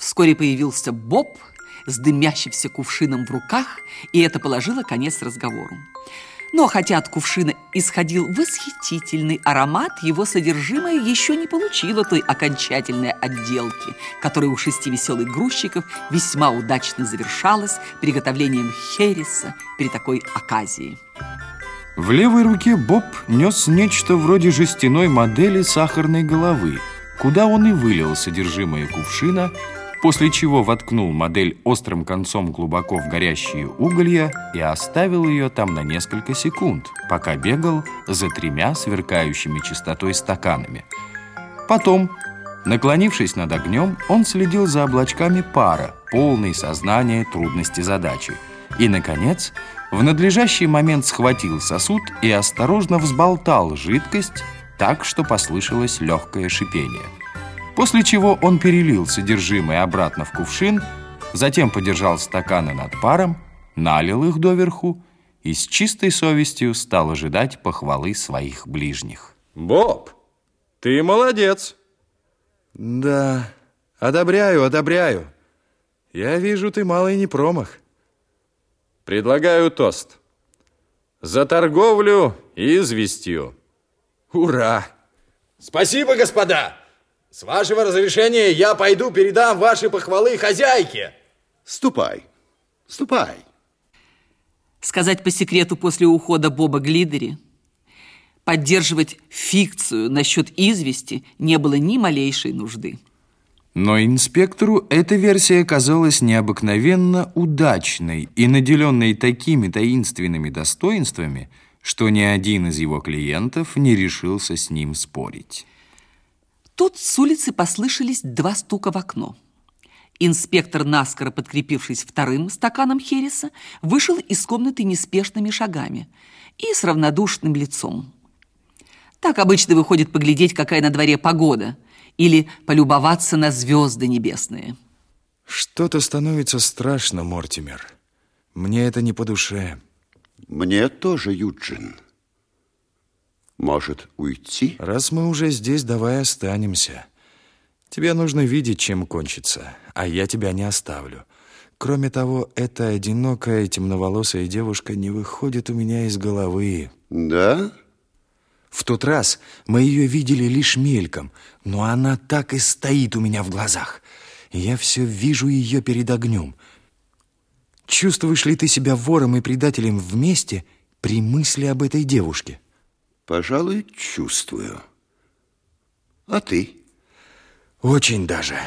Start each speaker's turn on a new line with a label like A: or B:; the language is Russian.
A: Вскоре появился Боб с дымящимся кувшином в руках, и это положило конец разговору. Но хотя от кувшина исходил восхитительный аромат, его содержимое еще не получило той окончательной отделки, которая у шести веселых грузчиков весьма удачно завершалась приготовлением хереса при такой оказии.
B: В левой руке Боб нес нечто вроде жестяной модели сахарной головы, куда он и вылил содержимое кувшина после чего воткнул модель острым концом глубоко в горящие уголья и оставил ее там на несколько секунд, пока бегал за тремя сверкающими чистотой стаканами. Потом, наклонившись над огнем, он следил за облачками пара, полный сознания трудности задачи. И, наконец, в надлежащий момент схватил сосуд и осторожно взболтал жидкость так, что послышалось легкое шипение – После чего он перелил содержимое обратно в кувшин, затем подержал стаканы над паром, налил их доверху и с чистой совестью стал ожидать похвалы своих ближних.
C: Боб, ты молодец.
D: Да, одобряю, одобряю. Я вижу, ты малый не промах.
C: Предлагаю тост. За торговлю и известью.
D: Ура!
E: Спасибо, господа! С вашего разрешения я пойду передам ваши похвалы хозяйке.
F: Ступай, ступай.
A: Сказать по секрету после ухода Боба Глидери, поддерживать фикцию насчет извести не было ни малейшей нужды.
B: Но инспектору эта версия казалась необыкновенно удачной и наделенной такими таинственными достоинствами, что ни один из его клиентов не решился с ним спорить.
A: Тут с улицы послышались два стука в окно. Инспектор, наскоро подкрепившись вторым стаканом Хереса, вышел из комнаты неспешными шагами и с равнодушным лицом. Так обычно выходит поглядеть, какая на дворе погода, или полюбоваться на звезды небесные.
D: Что-то становится страшно, Мортимер. Мне это не по душе.
F: Мне тоже, Юджин. Может, уйти?
D: Раз мы уже здесь, давай останемся. Тебе нужно видеть, чем кончится, а я тебя не оставлю. Кроме того, эта одинокая темноволосая девушка не выходит у меня из головы.
F: Да?
D: В тот раз мы ее видели лишь мельком, но она так и стоит у меня в глазах. Я все вижу ее перед огнем. Чувствуешь ли ты себя вором и предателем вместе при мысли об этой девушке?
F: Пожалуй, чувствую. А ты?
D: Очень даже.